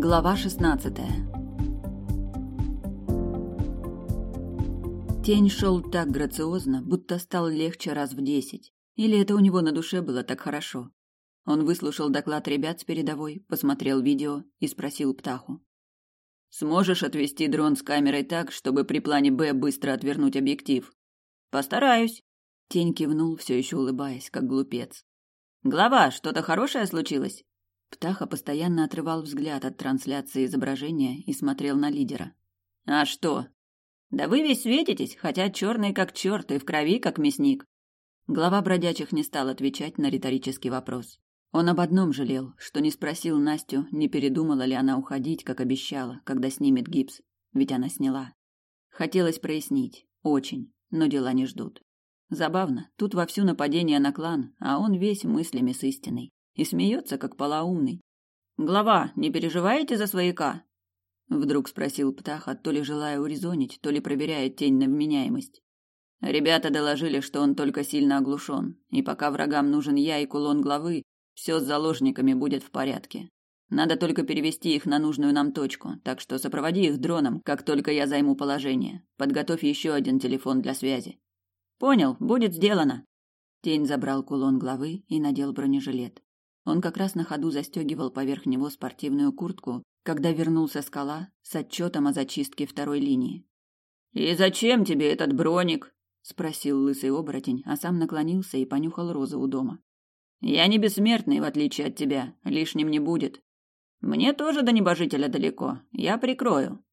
Глава 16 Тень шел так грациозно, будто стал легче раз в десять. Или это у него на душе было так хорошо? Он выслушал доклад ребят с передовой, посмотрел видео и спросил Птаху. «Сможешь отвести дрон с камерой так, чтобы при плане «Б» быстро отвернуть объектив?» «Постараюсь», — Тень кивнул, все еще улыбаясь, как глупец. «Глава, что-то хорошее случилось?» Птаха постоянно отрывал взгляд от трансляции изображения и смотрел на лидера. «А что?» «Да вы весь светитесь, хотя черный как черт и в крови как мясник». Глава бродячих не стал отвечать на риторический вопрос. Он об одном жалел, что не спросил Настю, не передумала ли она уходить, как обещала, когда снимет гипс, ведь она сняла. Хотелось прояснить, очень, но дела не ждут. Забавно, тут вовсю нападение на клан, а он весь мыслями с истиной и смеется, как полоумный. «Глава, не переживаете за свояка?» Вдруг спросил Птаха, то ли желая урезонить, то ли проверяя тень на вменяемость. Ребята доложили, что он только сильно оглушен, и пока врагам нужен я и кулон главы, все с заложниками будет в порядке. Надо только перевести их на нужную нам точку, так что сопроводи их дроном, как только я займу положение. Подготовь еще один телефон для связи. Понял, будет сделано. Тень забрал кулон главы и надел бронежилет. Он как раз на ходу застегивал поверх него спортивную куртку, когда вернулся скала с отчетом о зачистке второй линии. «И зачем тебе этот броник?» – спросил лысый оборотень, а сам наклонился и понюхал розы у дома. «Я не бессмертный, в отличие от тебя, лишним не будет. Мне тоже до небожителя далеко, я прикрою».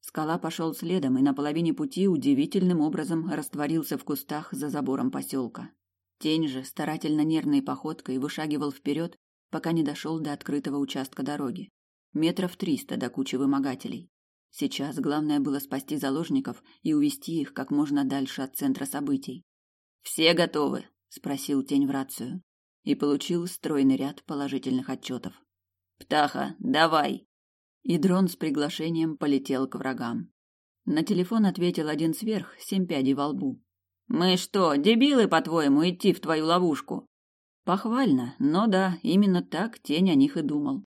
Скала пошел следом и на половине пути удивительным образом растворился в кустах за забором поселка. Тень же старательно нервной походкой вышагивал вперед, пока не дошел до открытого участка дороги. Метров триста до кучи вымогателей. Сейчас главное было спасти заложников и увести их как можно дальше от центра событий. «Все готовы?» – спросил тень в рацию. И получил стройный ряд положительных отчетов. «Птаха, давай!» И дрон с приглашением полетел к врагам. На телефон ответил один сверх, семь пядей во лбу. Мы что, дебилы, по-твоему, идти в твою ловушку? Похвально, но да, именно так тень о них и думал.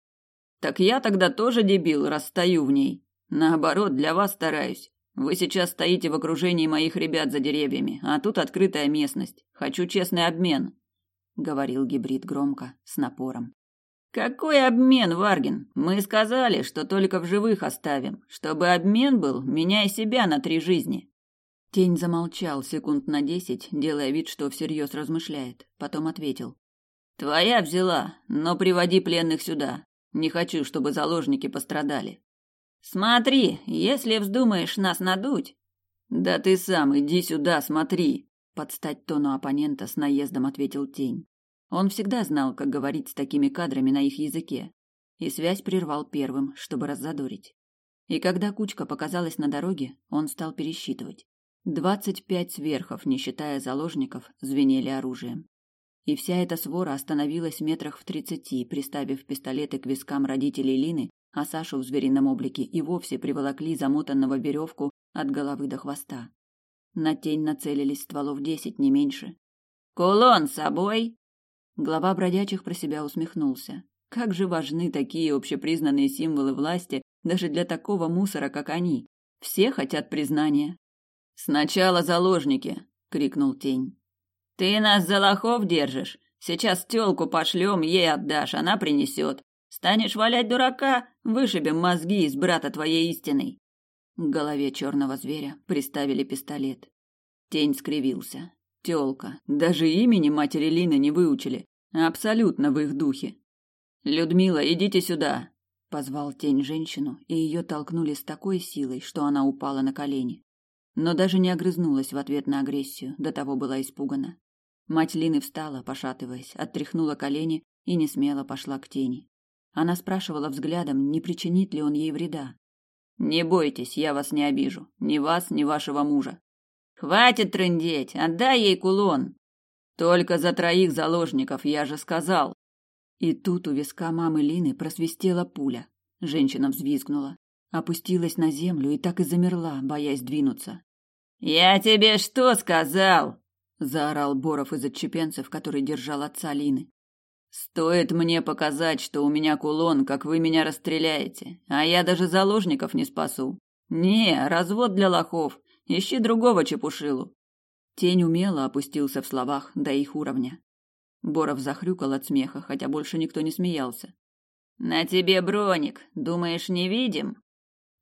Так я тогда тоже дебил, раз стою в ней. Наоборот, для вас стараюсь. Вы сейчас стоите в окружении моих ребят за деревьями, а тут открытая местность. Хочу честный обмен, говорил гибрид громко, с напором. Какой обмен, Варгин? Мы сказали, что только в живых оставим. Чтобы обмен был, меняй себя на три жизни. Тень замолчал секунд на десять, делая вид, что всерьез размышляет. Потом ответил. «Твоя взяла, но приводи пленных сюда. Не хочу, чтобы заложники пострадали». «Смотри, если вздумаешь нас надуть...» «Да ты сам иди сюда, смотри!» Подстать тону оппонента с наездом ответил Тень. Он всегда знал, как говорить с такими кадрами на их языке. И связь прервал первым, чтобы раззадорить. И когда кучка показалась на дороге, он стал пересчитывать. Двадцать пять сверхов, не считая заложников, звенели оружием. И вся эта свора остановилась метрах в тридцати, приставив пистолеты к вискам родителей Лины, а Сашу в зверином облике и вовсе приволокли замотанного веревку от головы до хвоста. На тень нацелились стволов десять, не меньше. «Кулон с собой?» Глава бродячих про себя усмехнулся. Как же важны такие общепризнанные символы власти даже для такого мусора, как они. Все хотят признания, Сначала заложники, крикнул тень. Ты нас за лохов держишь? Сейчас тёлку пошлем, ей отдашь, она принесет. Станешь валять дурака, вышибем мозги из брата твоей истины. К голове черного зверя приставили пистолет. Тень скривился. Тёлка. Даже имени матери Лины не выучили. Абсолютно в их духе. Людмила, идите сюда, позвал тень женщину, и ее толкнули с такой силой, что она упала на колени но даже не огрызнулась в ответ на агрессию, до того была испугана. Мать Лины встала, пошатываясь, оттряхнула колени и не смело пошла к тени. Она спрашивала взглядом, не причинит ли он ей вреда. Не бойтесь, я вас не обижу, ни вас, ни вашего мужа. Хватит трындеть, отдай ей кулон. Только за троих заложников, я же сказал. И тут у виска мамы Лины просвистела пуля. Женщина взвизгнула, опустилась на землю и так и замерла, боясь двинуться. «Я тебе что сказал?» – заорал Боров из отчепенцев, который держал отца Лины. Стоит мне показать, что у меня кулон, как вы меня расстреляете, а я даже заложников не спасу. Не, развод для лохов. Ищи другого чепушилу. Тень умело опустился в словах до их уровня. Боров захрюкал от смеха, хотя больше никто не смеялся. На тебе броник, думаешь, не видим?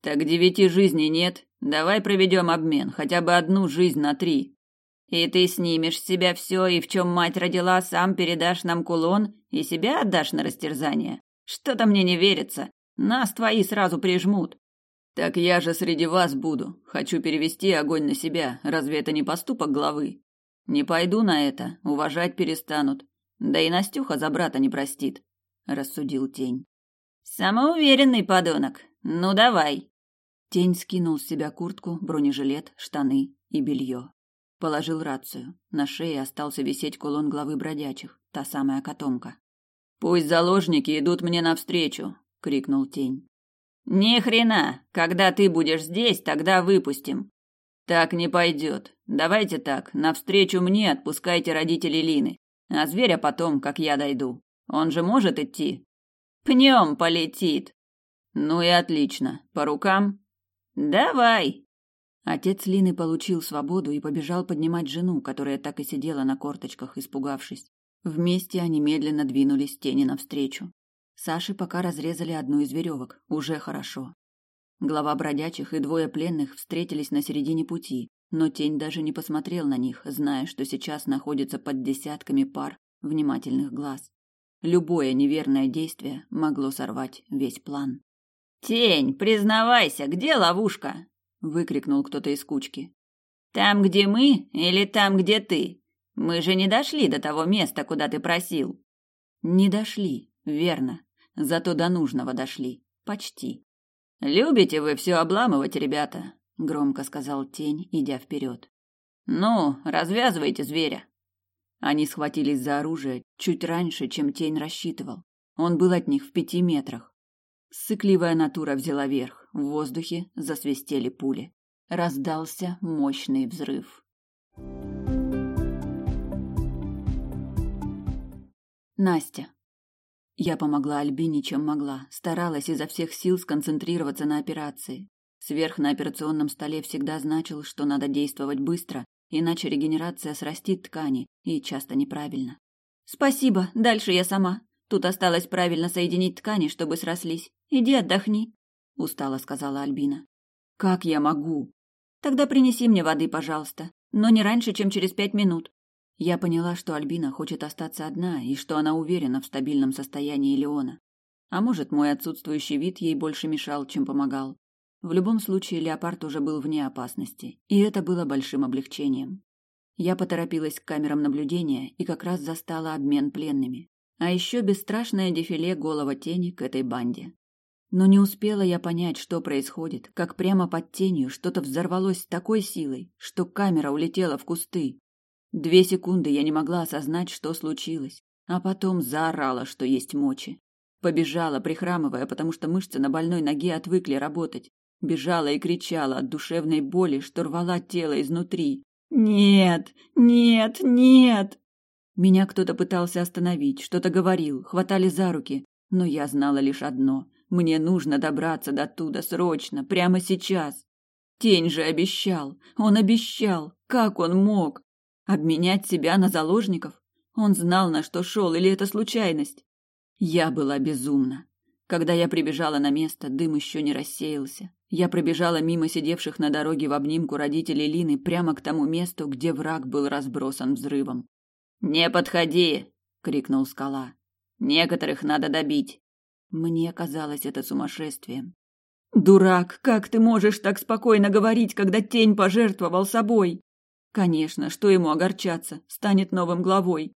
Так девяти жизней нет. Давай проведем обмен, хотя бы одну жизнь на три. И ты снимешь с себя все, и в чем мать родила, сам передашь нам кулон и себя отдашь на растерзание. Что-то мне не верится. Нас твои сразу прижмут. Так я же среди вас буду. Хочу перевести огонь на себя. Разве это не поступок главы? Не пойду на это, уважать перестанут. Да и Настюха за брата не простит, рассудил Тень. Самоуверенный подонок. Ну давай. Тень скинул с себя куртку, бронежилет, штаны и белье. Положил рацию. На шее остался висеть кулон главы бродячих, та самая котомка. Пусть заложники идут мне навстречу, крикнул Тень. Ни хрена, когда ты будешь здесь, тогда выпустим. Так не пойдет. Давайте так, навстречу мне отпускайте родителей Лины, а зверя потом, как я дойду. Он же может идти. Пнем полетит. Ну и отлично. По рукам? Давай. Отец Лины получил свободу и побежал поднимать жену, которая так и сидела на корточках, испугавшись. Вместе они медленно двинулись тени навстречу. Саши пока разрезали одну из веревок. Уже хорошо. Глава бродячих и двое пленных встретились на середине пути, но тень даже не посмотрел на них, зная, что сейчас находится под десятками пар внимательных глаз. Любое неверное действие могло сорвать весь план. «Тень, признавайся, где ловушка?» выкрикнул кто-то из кучки. Там, где мы, или там, где ты? Мы же не дошли до того места, куда ты просил. Не дошли, верно. Зато до нужного дошли. Почти. Любите вы все обламывать, ребята, громко сказал тень, идя вперед. Ну, развязывайте зверя. Они схватились за оружие чуть раньше, чем тень рассчитывал. Он был от них в пяти метрах. Сыкливая натура взяла верх. В воздухе засвистели пули. Раздался мощный взрыв. Настя. Я помогла Альбине, чем могла, старалась изо всех сил сконцентрироваться на операции. Сверх на операционном столе всегда значил, что надо действовать быстро, иначе регенерация срастит ткани, и часто неправильно. Спасибо, дальше я сама. Тут осталось правильно соединить ткани, чтобы срослись. Иди отдохни устало сказала Альбина. Как я могу? Тогда принеси мне воды, пожалуйста, но не раньше, чем через пять минут. Я поняла, что Альбина хочет остаться одна и что она уверена в стабильном состоянии Леона. А может, мой отсутствующий вид ей больше мешал, чем помогал. В любом случае, леопард уже был вне опасности, и это было большим облегчением. Я поторопилась к камерам наблюдения и как раз застала обмен пленными. А еще бесстрашное дефиле голого тени к этой банде. Но не успела я понять, что происходит, как прямо под тенью что-то взорвалось с такой силой, что камера улетела в кусты. Две секунды я не могла осознать, что случилось, а потом заорала, что есть мочи. Побежала, прихрамывая, потому что мышцы на больной ноге отвыкли работать. Бежала и кричала от душевной боли, что рвала тело изнутри. «Нет! Нет! Нет!» Меня кто-то пытался остановить, что-то говорил, хватали за руки, но я знала лишь одно мне нужно добраться до туда срочно, прямо сейчас. Тень же обещал. Он обещал. Как он мог? Обменять себя на заложников? Он знал, на что шел, или это случайность? Я была безумна. Когда я прибежала на место, дым еще не рассеялся. Я пробежала мимо сидевших на дороге в обнимку родителей Лины прямо к тому месту, где враг был разбросан взрывом. «Не подходи!» — крикнул скала. «Некоторых надо добить. Мне казалось это сумасшествием. Дурак, как ты можешь так спокойно говорить, когда тень пожертвовал собой? Конечно, что ему огорчаться, станет новым главой.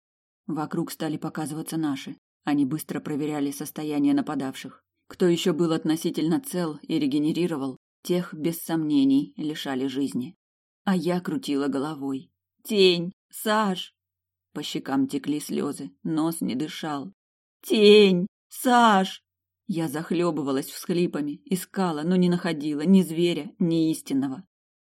Вокруг стали показываться наши. Они быстро проверяли состояние нападавших. Кто еще был относительно цел и регенерировал, тех, без сомнений, лишали жизни. А я крутила головой. «Тень! Саш!» По щекам текли слезы, нос не дышал. «Тень! Саш!» Я захлебывалась всхлипами, искала, но не находила ни зверя, ни истинного.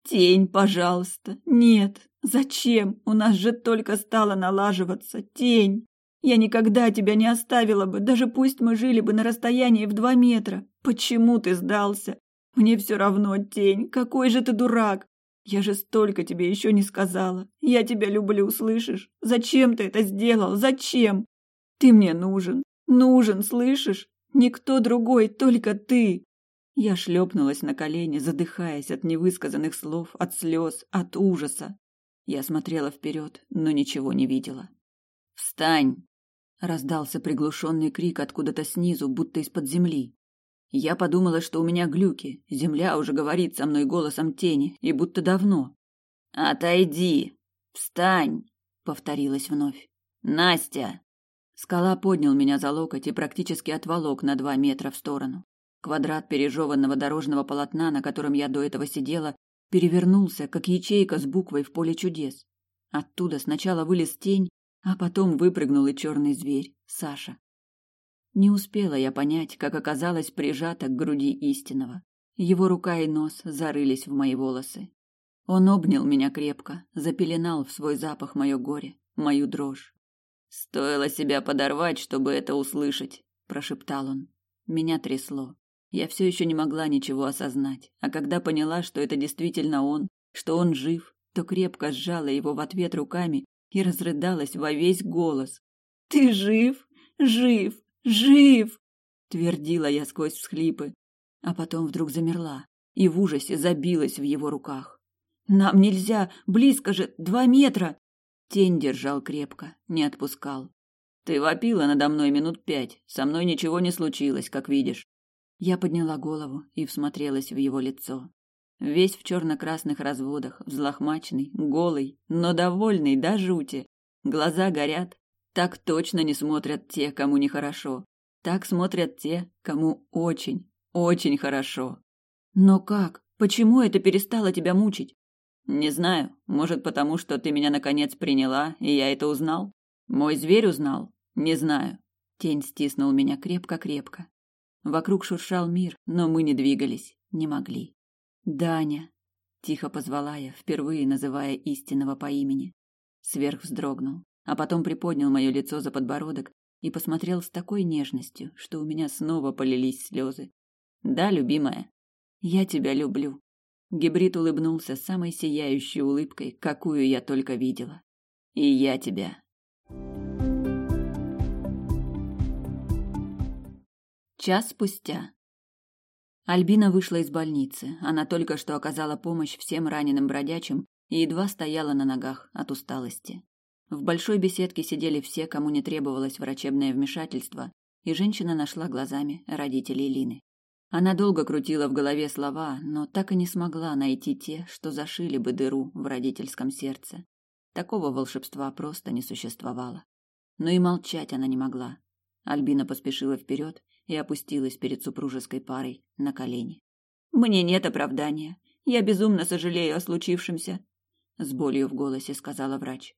«Тень, пожалуйста! Нет! Зачем? У нас же только стало налаживаться! Тень!» Я никогда тебя не оставила бы, даже пусть мы жили бы на расстоянии в два метра. Почему ты сдался? Мне все равно, тень, какой же ты дурак. Я же столько тебе еще не сказала. Я тебя люблю, слышишь? Зачем ты это сделал? Зачем? Ты мне нужен. Нужен, слышишь? Никто другой, только ты. Я шлепнулась на колени, задыхаясь от невысказанных слов, от слез, от ужаса. Я смотрела вперед, но ничего не видела. «Встань!» — раздался приглушенный крик откуда-то снизу, будто из-под земли. Я подумала, что у меня глюки, земля уже говорит со мной голосом тени, и будто давно. «Отойди! Встань!» — повторилось вновь. «Настя!» Скала поднял меня за локоть и практически отволок на два метра в сторону. Квадрат пережеванного дорожного полотна, на котором я до этого сидела, перевернулся, как ячейка с буквой в поле чудес. Оттуда сначала вылез тень, а потом выпрыгнул и черный зверь, Саша. Не успела я понять, как оказалась прижата к груди истинного. Его рука и нос зарылись в мои волосы. Он обнял меня крепко, запеленал в свой запах мое горе, мою дрожь. «Стоило себя подорвать, чтобы это услышать», – прошептал он. Меня трясло. Я все еще не могла ничего осознать, а когда поняла, что это действительно он, что он жив, то крепко сжала его в ответ руками и разрыдалась во весь голос. «Ты жив? Жив! Жив!» — твердила я сквозь всхлипы, а потом вдруг замерла и в ужасе забилась в его руках. «Нам нельзя! Близко же! Два метра!» Тень держал крепко, не отпускал. «Ты вопила надо мной минут пять. Со мной ничего не случилось, как видишь. Я подняла голову и всмотрелась в его лицо. Весь в черно-красных разводах, взлохмаченный, голый, но довольный до жути. Глаза горят. Так точно не смотрят те, кому нехорошо. Так смотрят те, кому очень, очень хорошо. Но как? Почему это перестало тебя мучить? Не знаю. Может, потому что ты меня наконец приняла, и я это узнал? Мой зверь узнал? Не знаю. Тень стиснул меня крепко-крепко. Вокруг шуршал мир, но мы не двигались, не могли. «Даня!» — тихо позвала я, впервые называя истинного по имени. Сверх вздрогнул, а потом приподнял мое лицо за подбородок и посмотрел с такой нежностью, что у меня снова полились слезы. «Да, любимая, я тебя люблю». Гибрид улыбнулся самой сияющей улыбкой, какую я только видела. «И я тебя». Час спустя. Альбина вышла из больницы. Она только что оказала помощь всем раненым бродячим и едва стояла на ногах от усталости. В большой беседке сидели все, кому не требовалось врачебное вмешательство, и женщина нашла глазами родителей Лины. Она долго крутила в голове слова, но так и не смогла найти те, что зашили бы дыру в родительском сердце. Такого волшебства просто не существовало. Но и молчать она не могла. Альбина поспешила вперед и опустилась перед супружеской парой на колени. Мне нет оправдания. Я безумно сожалею о случившемся, с болью в голосе сказала врач.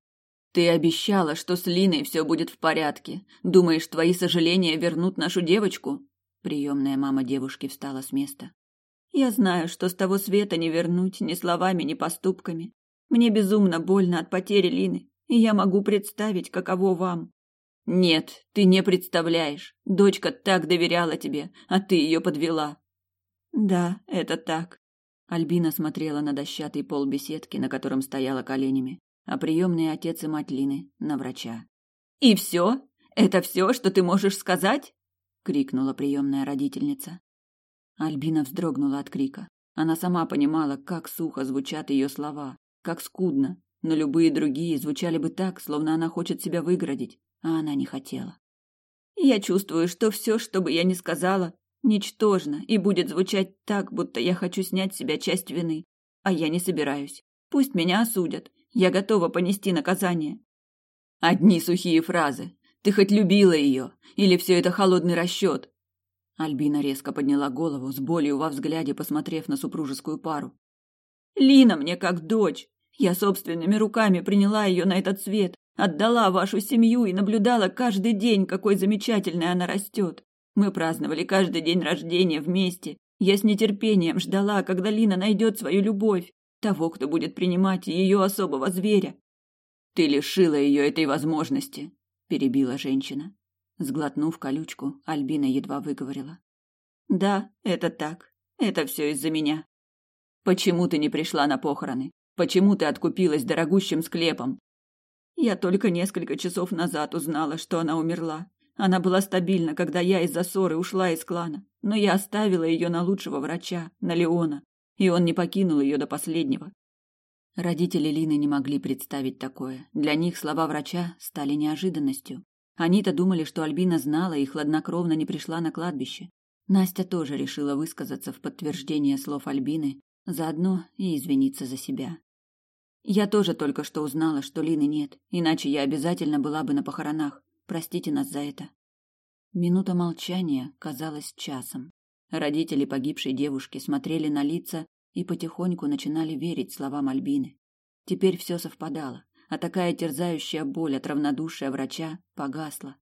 Ты обещала, что с Линой все будет в порядке. Думаешь, твои сожаления вернут нашу девочку? Приемная мама девушки встала с места. Я знаю, что с того света не вернуть ни словами, ни поступками. Мне безумно больно от потери Лины, и я могу представить, каково вам. Нет, ты не представляешь. Дочка так доверяла тебе, а ты ее подвела. Да, это так. Альбина смотрела на дощатый пол беседки, на котором стояла коленями, а приемные отец и мать Лины на врача. И все? Это все, что ты можешь сказать? Крикнула приемная родительница. Альбина вздрогнула от крика. Она сама понимала, как сухо звучат ее слова, как скудно, но любые другие звучали бы так, словно она хочет себя выгородить, а она не хотела. Я чувствую, что все, что бы я ни сказала, ничтожно и будет звучать так, будто я хочу снять с себя часть вины. А я не собираюсь. Пусть меня осудят. Я готова понести наказание. Одни сухие фразы. Ты хоть любила ее? Или все это холодный расчет? Альбина резко подняла голову, с болью во взгляде посмотрев на супружескую пару. Лина мне как дочь. Я собственными руками приняла ее на этот свет, Отдала вашу семью и наблюдала каждый день, какой замечательной она растет. Мы праздновали каждый день рождения вместе. Я с нетерпением ждала, когда Лина найдет свою любовь, того, кто будет принимать ее особого зверя. Ты лишила ее этой возможности, перебила женщина. Сглотнув колючку, Альбина едва выговорила. Да, это так. Это все из-за меня. Почему ты не пришла на похороны? Почему ты откупилась дорогущим склепом? Я только несколько часов назад узнала, что она умерла. Она была стабильна, когда я из-за ссоры ушла из клана, но я оставила ее на лучшего врача, на Леона, и он не покинул ее до последнего. Родители Лины не могли представить такое. Для них слова врача стали неожиданностью. Они-то думали, что Альбина знала и хладнокровно не пришла на кладбище. Настя тоже решила высказаться в подтверждение слов Альбины, заодно и извиниться за себя. Я тоже только что узнала, что Лины нет, иначе я обязательно была бы на похоронах. Простите нас за это. Минута молчания казалась часом. Родители погибшей девушки смотрели на лица и потихоньку начинали верить словам Альбины. Теперь все совпадало, а такая терзающая боль от равнодушия врача погасла.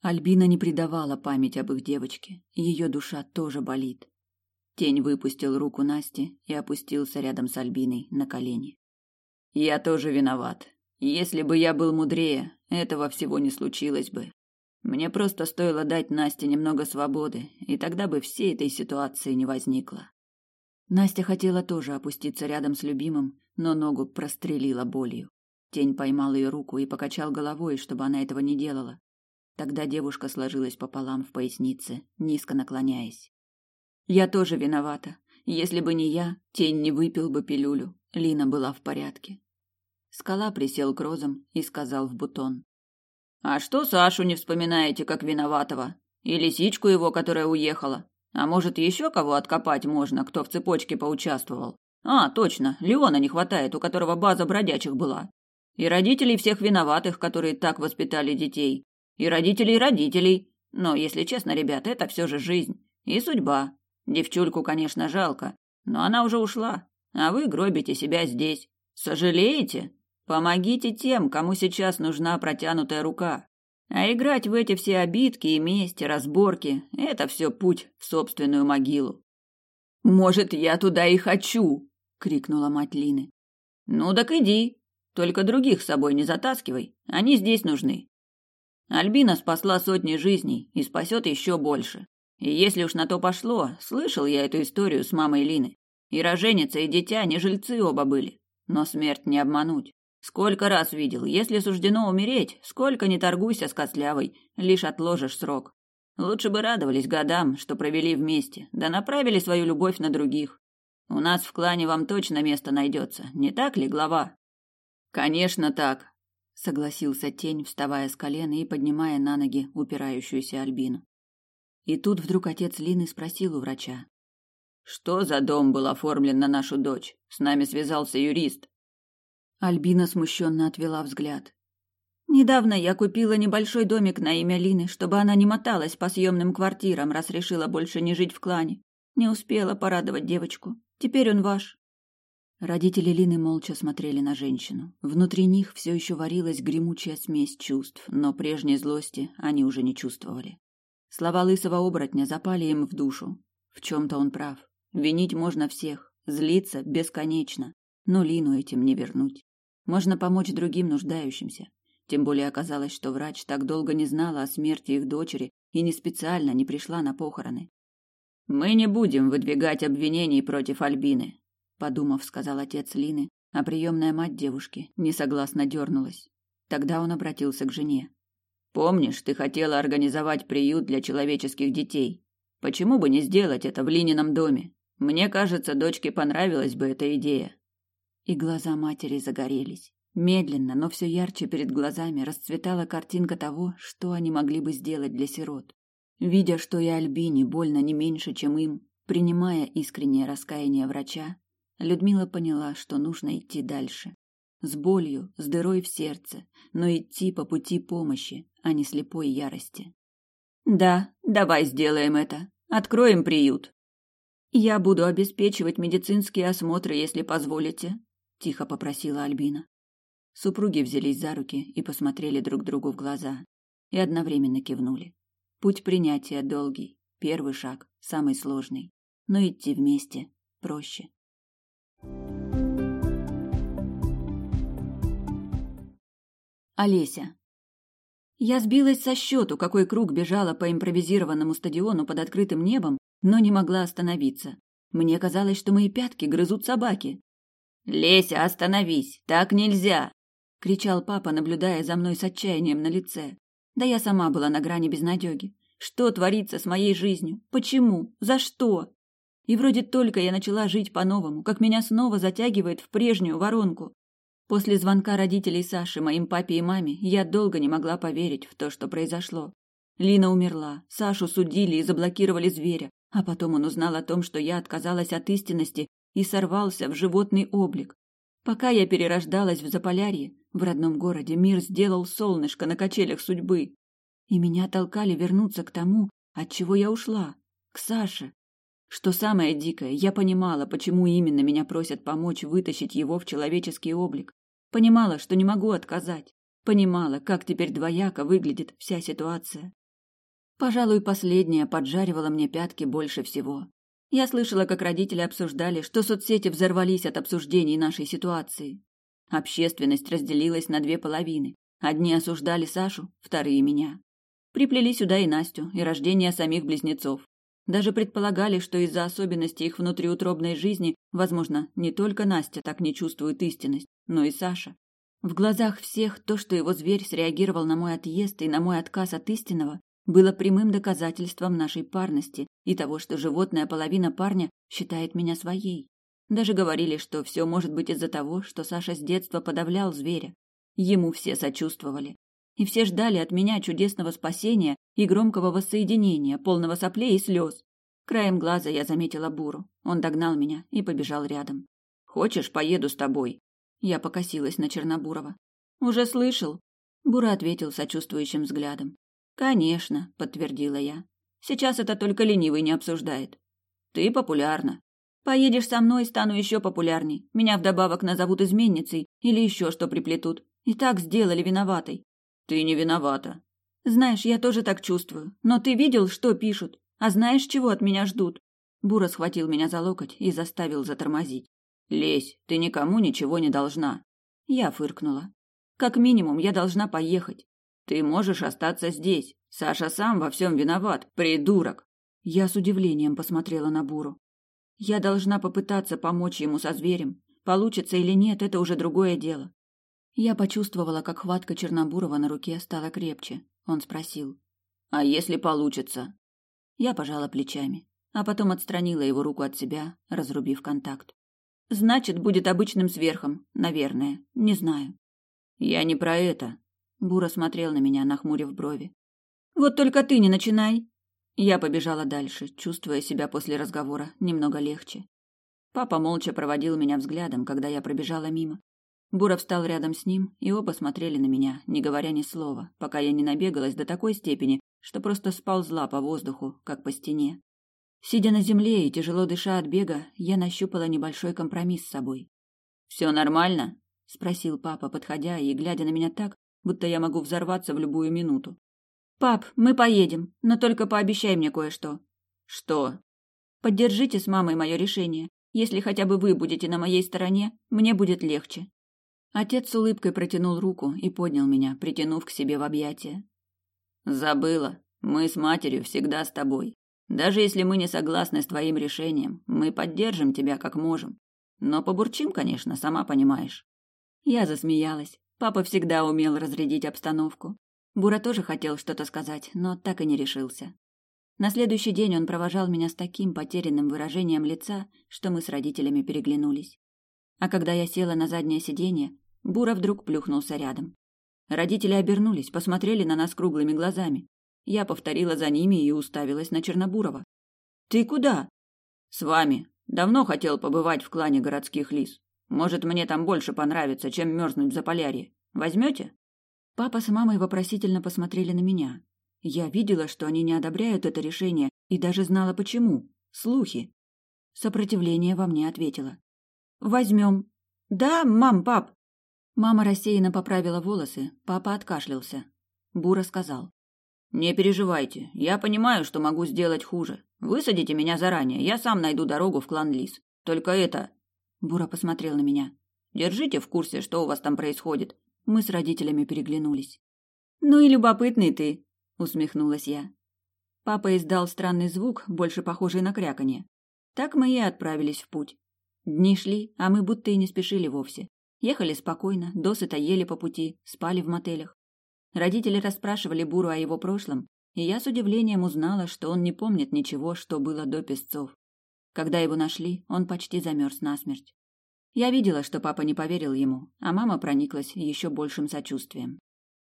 Альбина не предавала память об их девочке, ее душа тоже болит. Тень выпустил руку Насти и опустился рядом с Альбиной на колени. Я тоже виноват. Если бы я был мудрее, этого всего не случилось бы. Мне просто стоило дать Насте немного свободы, и тогда бы всей этой ситуации не возникло. Настя хотела тоже опуститься рядом с любимым, но ногу прострелила болью. Тень поймал ее руку и покачал головой, чтобы она этого не делала. Тогда девушка сложилась пополам в пояснице, низко наклоняясь. Я тоже виновата. Если бы не я, тень не выпил бы пилюлю. Лина была в порядке. Скала присел к розам и сказал в бутон. «А что Сашу не вспоминаете как виноватого? И лисичку его, которая уехала? А может, еще кого откопать можно, кто в цепочке поучаствовал? А, точно, Леона не хватает, у которого база бродячих была. И родителей всех виноватых, которые так воспитали детей. И родителей родителей. Но, если честно, ребят, это все же жизнь. И судьба. Девчульку, конечно, жалко, но она уже ушла. А вы гробите себя здесь. Сожалеете? Помогите тем, кому сейчас нужна протянутая рука. А играть в эти все обидки и мести, разборки – это все путь в собственную могилу. «Может, я туда и хочу!» – крикнула мать Лины. «Ну так иди, только других с собой не затаскивай, они здесь нужны. Альбина спасла сотни жизней и спасет еще больше. И если уж на то пошло, слышал я эту историю с мамой Лины. И роженица, и дитя не жильцы оба были, но смерть не обмануть. Сколько раз видел, если суждено умереть, сколько не торгуйся с Кослявой, лишь отложишь срок. Лучше бы радовались годам, что провели вместе, да направили свою любовь на других. У нас в клане вам точно место найдется, не так ли, глава? Конечно, так, согласился тень, вставая с колена и поднимая на ноги упирающуюся Альбину. И тут вдруг отец Лины спросил у врача: "Что за дом был оформлен на нашу дочь? С нами связался юрист". Альбина смущенно отвела взгляд. Недавно я купила небольшой домик на имя Лины, чтобы она не моталась по съемным квартирам, раз решила больше не жить в клане. Не успела порадовать девочку. Теперь он ваш. Родители Лины молча смотрели на женщину. Внутри них все еще варилась гремучая смесь чувств, но прежней злости они уже не чувствовали. Слова лысого оборотня запали им в душу. В чем-то он прав. Винить можно всех, злиться бесконечно, но Лину этим не вернуть. Можно помочь другим нуждающимся. Тем более оказалось, что врач так долго не знала о смерти их дочери и не специально не пришла на похороны. Мы не будем выдвигать обвинений против Альбины, подумав, сказал отец Лины, а приемная мать девушки несогласно дернулась. Тогда он обратился к жене. Помнишь, ты хотела организовать приют для человеческих детей? Почему бы не сделать это в Линином доме? Мне кажется, дочке понравилась бы эта идея. И глаза матери загорелись. Медленно, но все ярче перед глазами расцветала картинка того, что они могли бы сделать для сирот. Видя, что и Альбине больно не меньше, чем им, принимая искреннее раскаяние врача, Людмила поняла, что нужно идти дальше. С болью, с дырой в сердце, но идти по пути помощи, а не слепой ярости. «Да, давай сделаем это. Откроем приют». «Я буду обеспечивать медицинские осмотры, если позволите», – тихо попросила Альбина. Супруги взялись за руки и посмотрели друг другу в глаза. И одновременно кивнули. Путь принятия долгий, первый шаг самый сложный, но идти вместе проще. Олеся. Я сбилась со счету, какой круг бежала по импровизированному стадиону под открытым небом, но не могла остановиться. Мне казалось, что мои пятки грызут собаки. «Леся, остановись! Так нельзя!» — кричал папа, наблюдая за мной с отчаянием на лице. Да я сама была на грани безнадеги. Что творится с моей жизнью? Почему? За что? И вроде только я начала жить по-новому, как меня снова затягивает в прежнюю воронку. После звонка родителей Саши моим папе и маме я долго не могла поверить в то, что произошло. Лина умерла, Сашу судили и заблокировали зверя, а потом он узнал о том, что я отказалась от истинности и сорвался в животный облик. Пока я перерождалась в Заполярье, в родном городе мир сделал солнышко на качелях судьбы и меня толкали вернуться к тому, от чего я ушла, к Саше. Что самое дикое, я понимала, почему именно меня просят помочь вытащить его в человеческий облик. Понимала, что не могу отказать. Понимала, как теперь двояко выглядит вся ситуация. Пожалуй, последнее поджаривало мне пятки больше всего. Я слышала, как родители обсуждали, что соцсети взорвались от обсуждений нашей ситуации. Общественность разделилась на две половины. Одни осуждали Сашу, вторые меня. Приплели сюда и Настю, и рождение самих близнецов. Даже предполагали, что из-за особенностей их внутриутробной жизни, возможно, не только Настя так не чувствует истинность, но и Саша. В глазах всех то, что его зверь среагировал на мой отъезд и на мой отказ от истинного, было прямым доказательством нашей парности и того, что животная половина парня считает меня своей. Даже говорили, что все может быть из-за того, что Саша с детства подавлял зверя. Ему все сочувствовали и все ждали от меня чудесного спасения и громкого воссоединения, полного соплей и слез. Краем глаза я заметила Буру. Он догнал меня и побежал рядом. «Хочешь, поеду с тобой?» Я покосилась на Чернобурова. «Уже слышал?» Бура ответил сочувствующим взглядом. «Конечно», — подтвердила я. «Сейчас это только ленивый не обсуждает». «Ты популярна». «Поедешь со мной, стану еще популярней. Меня вдобавок назовут изменницей или еще что приплетут. И так сделали виноватой. Ты не виновата. Знаешь, я тоже так чувствую. Но ты видел, что пишут? А знаешь, чего от меня ждут? Бура схватил меня за локоть и заставил затормозить. Лезь, ты никому ничего не должна. Я фыркнула. Как минимум, я должна поехать. Ты можешь остаться здесь. Саша сам во всем виноват, придурок. Я с удивлением посмотрела на Буру. Я должна попытаться помочь ему со зверем. Получится или нет, это уже другое дело. Я почувствовала, как хватка Чернобурова на руке стала крепче. Он спросил. «А если получится?» Я пожала плечами, а потом отстранила его руку от себя, разрубив контакт. «Значит, будет обычным сверхом, наверное. Не знаю». «Я не про это». Бура смотрел на меня, нахмурив брови. «Вот только ты не начинай!» Я побежала дальше, чувствуя себя после разговора немного легче. Папа молча проводил меня взглядом, когда я пробежала мимо. Бура встал рядом с ним, и оба смотрели на меня, не говоря ни слова, пока я не набегалась до такой степени, что просто сползла по воздуху, как по стене. Сидя на земле и тяжело дыша от бега, я нащупала небольшой компромисс с собой. «Все нормально?» — спросил папа, подходя и глядя на меня так, будто я могу взорваться в любую минуту. «Пап, мы поедем, но только пообещай мне кое-что». «Что?» «Поддержите с мамой мое решение. Если хотя бы вы будете на моей стороне, мне будет легче». Отец с улыбкой протянул руку и поднял меня, притянув к себе в объятия. Забыла. Мы с матерью всегда с тобой. Даже если мы не согласны с твоим решением, мы поддержим тебя как можем. Но побурчим, конечно, сама понимаешь. Я засмеялась. Папа всегда умел разрядить обстановку. Бура тоже хотел что-то сказать, но так и не решился. На следующий день он провожал меня с таким потерянным выражением лица, что мы с родителями переглянулись. А когда я села на заднее сиденье, Бура вдруг плюхнулся рядом. Родители обернулись, посмотрели на нас круглыми глазами. Я повторила за ними и уставилась на Чернобурова. «Ты куда?» «С вами. Давно хотел побывать в клане городских лис. Может, мне там больше понравится, чем мерзнуть в Заполярье. Возьмете?» Папа с мамой вопросительно посмотрели на меня. Я видела, что они не одобряют это решение, и даже знала почему. Слухи. Сопротивление во мне ответило. «Возьмем». «Да, мам, пап». Мама рассеянно поправила волосы, папа откашлялся. Бура сказал. «Не переживайте, я понимаю, что могу сделать хуже. Высадите меня заранее, я сам найду дорогу в клан Лис. Только это...» Бура посмотрел на меня. «Держите в курсе, что у вас там происходит». Мы с родителями переглянулись. Ну и любопытный ты, усмехнулась я. Папа издал странный звук, больше похожий на кряканье. Так мы и отправились в путь. Дни шли, а мы будто и не спешили вовсе. Ехали спокойно, досыта ели по пути, спали в мотелях. Родители расспрашивали Буру о его прошлом, и я с удивлением узнала, что он не помнит ничего, что было до песцов. Когда его нашли, он почти замерз насмерть. Я видела, что папа не поверил ему, а мама прониклась еще большим сочувствием.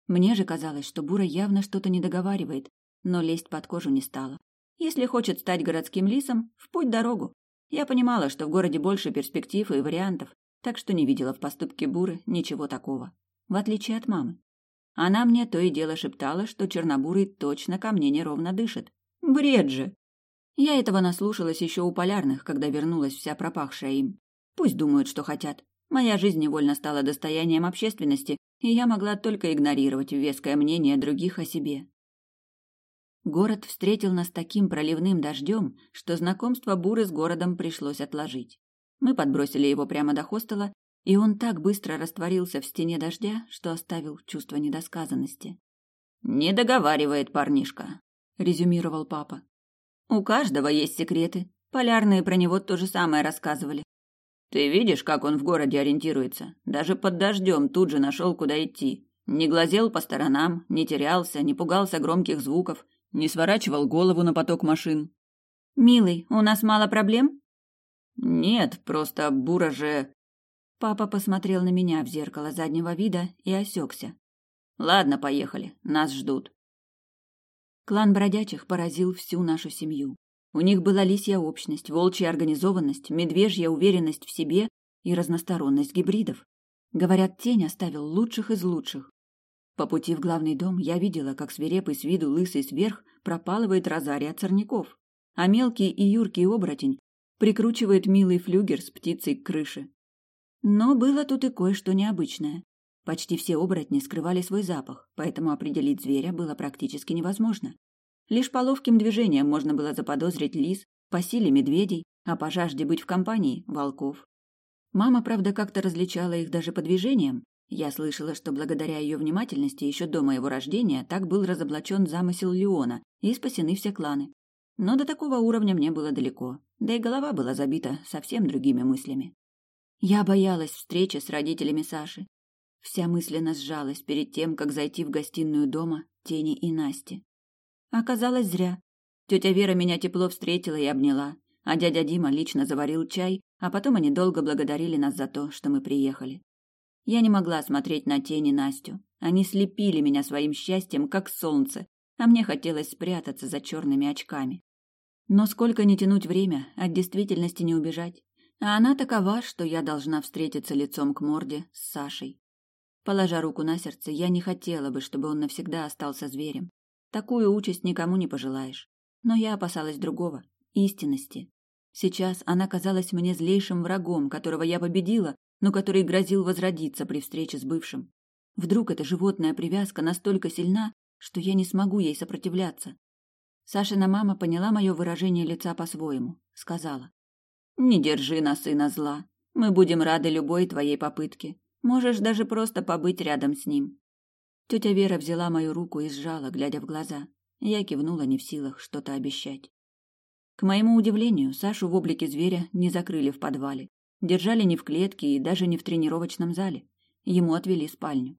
Мне же казалось, что Бура явно что-то не договаривает, но лезть под кожу не стала. Если хочет стать городским лисом, в путь дорогу. Я понимала, что в городе больше перспектив и вариантов, так что не видела в поступке Буры ничего такого, в отличие от мамы. Она мне то и дело шептала, что чернобурый точно ко мне неровно дышит. Бред же! Я этого наслушалась еще у полярных, когда вернулась вся пропахшая им. Пусть думают, что хотят. Моя жизнь невольно стала достоянием общественности, и я могла только игнорировать веское мнение других о себе. Город встретил нас таким проливным дождем, что знакомство Буры с городом пришлось отложить. Мы подбросили его прямо до хостела и он так быстро растворился в стене дождя, что оставил чувство недосказанности. «Не договаривает парнишка», — резюмировал папа. «У каждого есть секреты. Полярные про него то же самое рассказывали. Ты видишь, как он в городе ориентируется? Даже под дождем тут же нашел, куда идти. Не глазел по сторонам, не терялся, не пугался громких звуков, не сворачивал голову на поток машин. «Милый, у нас мало проблем?» «Нет, просто Бура же...» Папа посмотрел на меня в зеркало заднего вида и осекся. Ладно, поехали, нас ждут. Клан бродячих поразил всю нашу семью. У них была лисья общность, волчья организованность, медвежья уверенность в себе и разносторонность гибридов. Говорят, тень оставил лучших из лучших. По пути в главный дом я видела, как свирепый с виду лысый сверх пропалывает розария царников, а мелкий и юркий оборотень прикручивает милый флюгер с птицей к крыше. Но было тут и кое-что необычное. Почти все оборотни скрывали свой запах, поэтому определить зверя было практически невозможно. Лишь по ловким движениям можно было заподозрить лис, по силе медведей, а по жажде быть в компании – волков. Мама, правда, как-то различала их даже по движениям. Я слышала, что благодаря ее внимательности еще до моего рождения так был разоблачен замысел Леона и спасены все кланы. Но до такого уровня мне было далеко, да и голова была забита совсем другими мыслями. Я боялась встречи с родителями Саши. Вся мысленно сжалась перед тем, как зайти в гостиную дома Тени и Насти. Оказалось зря. Тетя Вера меня тепло встретила и обняла, а дядя Дима лично заварил чай, а потом они долго благодарили нас за то, что мы приехали. Я не могла смотреть на Тени Настю. Они слепили меня своим счастьем, как солнце, а мне хотелось спрятаться за черными очками. Но сколько не тянуть время, от действительности не убежать. А она такова, что я должна встретиться лицом к морде с Сашей. Положа руку на сердце, я не хотела бы, чтобы он навсегда остался зверем. Такую участь никому не пожелаешь. Но я опасалась другого — истинности. Сейчас она казалась мне злейшим врагом, которого я победила, но который грозил возродиться при встрече с бывшим. Вдруг эта животная привязка настолько сильна, что я не смогу ей сопротивляться. Сашина мама поняла мое выражение лица по-своему. Сказала. Не держи на сына зла. Мы будем рады любой твоей попытке. Можешь даже просто побыть рядом с ним. Тетя Вера взяла мою руку и сжала, глядя в глаза. Я кивнула не в силах что-то обещать. К моему удивлению, Сашу в облике зверя не закрыли в подвале. Держали не в клетке и даже не в тренировочном зале. Ему отвели спальню.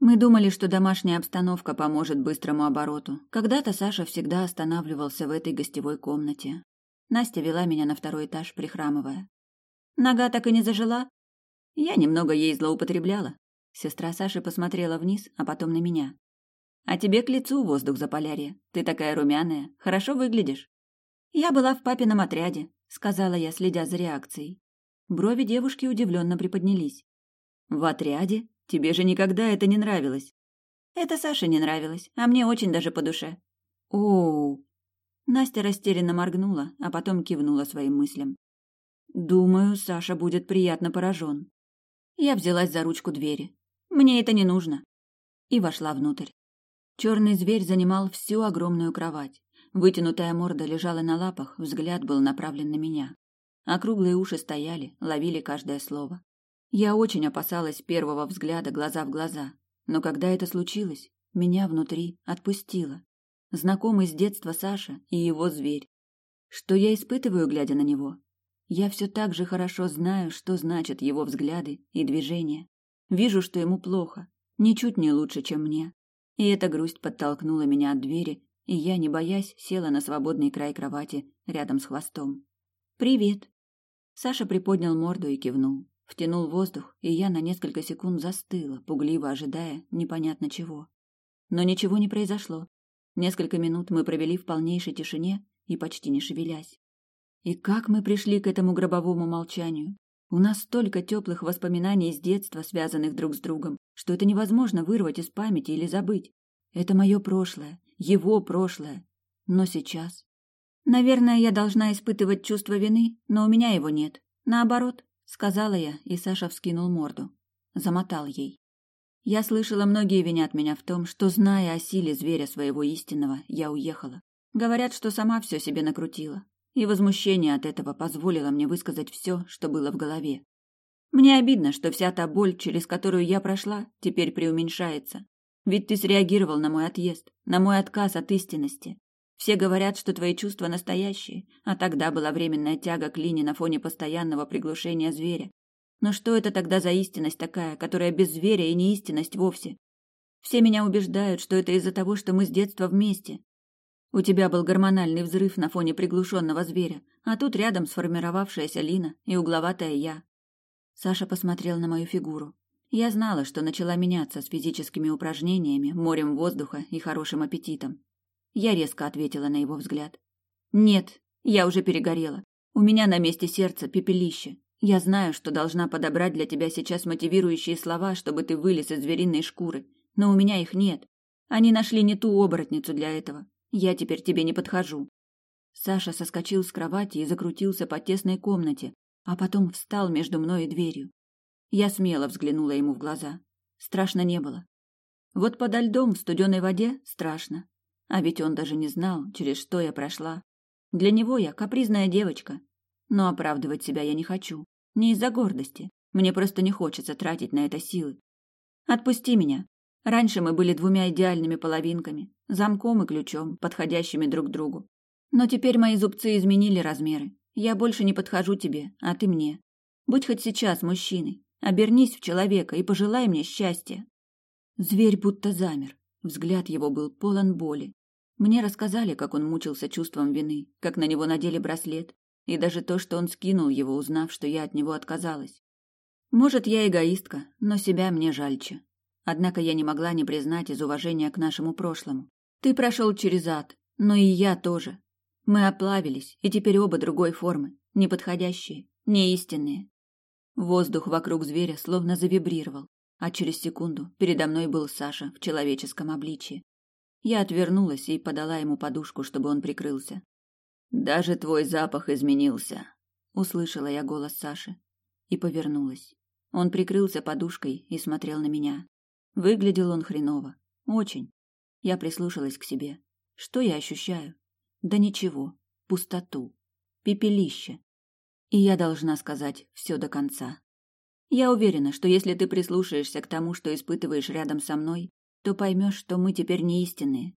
Мы думали, что домашняя обстановка поможет быстрому обороту. Когда-то Саша всегда останавливался в этой гостевой комнате, Настя вела меня на второй этаж, прихрамывая. Нога так и не зажила. Я немного ей злоупотребляла. Сестра Саши посмотрела вниз, а потом на меня. А тебе к лицу воздух за полярье. Ты такая румяная, хорошо выглядишь. Я была в папином отряде, сказала я, следя за реакцией. Брови девушки удивленно приподнялись. В отряде? Тебе же никогда это не нравилось. Это Саше не нравилось, а мне очень даже по душе. Оу, Настя растерянно моргнула, а потом кивнула своим мыслям. Думаю, Саша будет приятно поражен. Я взялась за ручку двери. Мне это не нужно. И вошла внутрь. Черный зверь занимал всю огромную кровать. Вытянутая морда лежала на лапах, взгляд был направлен на меня. Округлые уши стояли, ловили каждое слово. Я очень опасалась первого взгляда глаза в глаза, но когда это случилось, Меня внутри отпустило. Знакомый с детства Саша и его зверь. Что я испытываю, глядя на него? Я все так же хорошо знаю, что значат его взгляды и движения. Вижу, что ему плохо, ничуть не лучше, чем мне. И эта грусть подтолкнула меня от двери, и я, не боясь, села на свободный край кровати рядом с хвостом. «Привет!» Саша приподнял морду и кивнул. Втянул воздух, и я на несколько секунд застыла, пугливо ожидая непонятно чего. Но ничего не произошло. Несколько минут мы провели в полнейшей тишине и почти не шевелясь. И как мы пришли к этому гробовому молчанию? У нас столько теплых воспоминаний из детства, связанных друг с другом, что это невозможно вырвать из памяти или забыть. Это мое прошлое, его прошлое. Но сейчас... Наверное, я должна испытывать чувство вины, но у меня его нет. Наоборот, сказала я, и Саша вскинул морду. Замотал ей. Я слышала, многие винят меня в том, что, зная о силе зверя своего истинного, я уехала. Говорят, что сама все себе накрутила. И возмущение от этого позволило мне высказать все, что было в голове. Мне обидно, что вся та боль, через которую я прошла, теперь преуменьшается. Ведь ты среагировал на мой отъезд, на мой отказ от истинности. Все говорят, что твои чувства настоящие, а тогда была временная тяга к Лине на фоне постоянного приглушения зверя, но что это тогда за истинность такая, которая без зверя и не истинность вовсе? Все меня убеждают, что это из-за того, что мы с детства вместе. У тебя был гормональный взрыв на фоне приглушенного зверя, а тут рядом сформировавшаяся Лина и угловатая я. Саша посмотрел на мою фигуру. Я знала, что начала меняться с физическими упражнениями, морем воздуха и хорошим аппетитом. Я резко ответила на его взгляд. «Нет, я уже перегорела. У меня на месте сердца пепелище. Я знаю, что должна подобрать для тебя сейчас мотивирующие слова, чтобы ты вылез из звериной шкуры, но у меня их нет. Они нашли не ту оборотницу для этого. Я теперь тебе не подхожу. Саша соскочил с кровати и закрутился по тесной комнате, а потом встал между мной и дверью. Я смело взглянула ему в глаза. Страшно не было. Вот подо льдом в студеной воде страшно. А ведь он даже не знал, через что я прошла. Для него я капризная девочка, но оправдывать себя я не хочу. Не из-за гордости. Мне просто не хочется тратить на это силы. Отпусти меня. Раньше мы были двумя идеальными половинками, замком и ключом, подходящими друг другу. Но теперь мои зубцы изменили размеры. Я больше не подхожу тебе, а ты мне. Будь хоть сейчас мужчиной. Обернись в человека и пожелай мне счастья. Зверь будто замер. Взгляд его был полон боли. Мне рассказали, как он мучился чувством вины, как на него надели браслет, и даже то, что он скинул его, узнав, что я от него отказалась. Может, я эгоистка, но себя мне жальче. Однако я не могла не признать из уважения к нашему прошлому. Ты прошел через ад, но и я тоже. Мы оплавились, и теперь оба другой формы, неподходящие, неистинные. Воздух вокруг зверя словно завибрировал, а через секунду передо мной был Саша в человеческом обличье. Я отвернулась и подала ему подушку, чтобы он прикрылся. Даже твой запах изменился, услышала я голос Саши и повернулась. Он прикрылся подушкой и смотрел на меня. Выглядел он хреново, очень. Я прислушалась к себе. Что я ощущаю? Да ничего, пустоту, пепелище. И я должна сказать все до конца. Я уверена, что если ты прислушаешься к тому, что испытываешь рядом со мной, то поймешь, что мы теперь не истинные.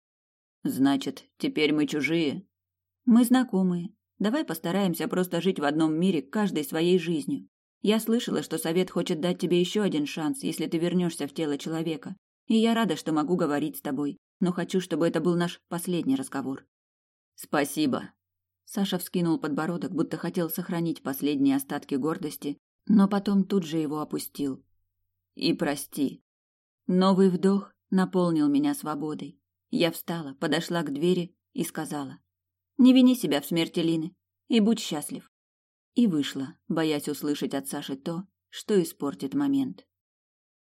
Значит, теперь мы чужие? Мы знакомые. Давай постараемся просто жить в одном мире, каждой своей жизнью. Я слышала, что совет хочет дать тебе еще один шанс, если ты вернешься в тело человека. И я рада, что могу говорить с тобой, но хочу, чтобы это был наш последний разговор. Спасибо. Саша вскинул подбородок, будто хотел сохранить последние остатки гордости, но потом тут же его опустил. И прости. Новый вдох наполнил меня свободой. Я встала, подошла к двери и сказала: не вини себя в смерти Лины и будь счастлив. И вышла, боясь услышать от Саши то, что испортит момент.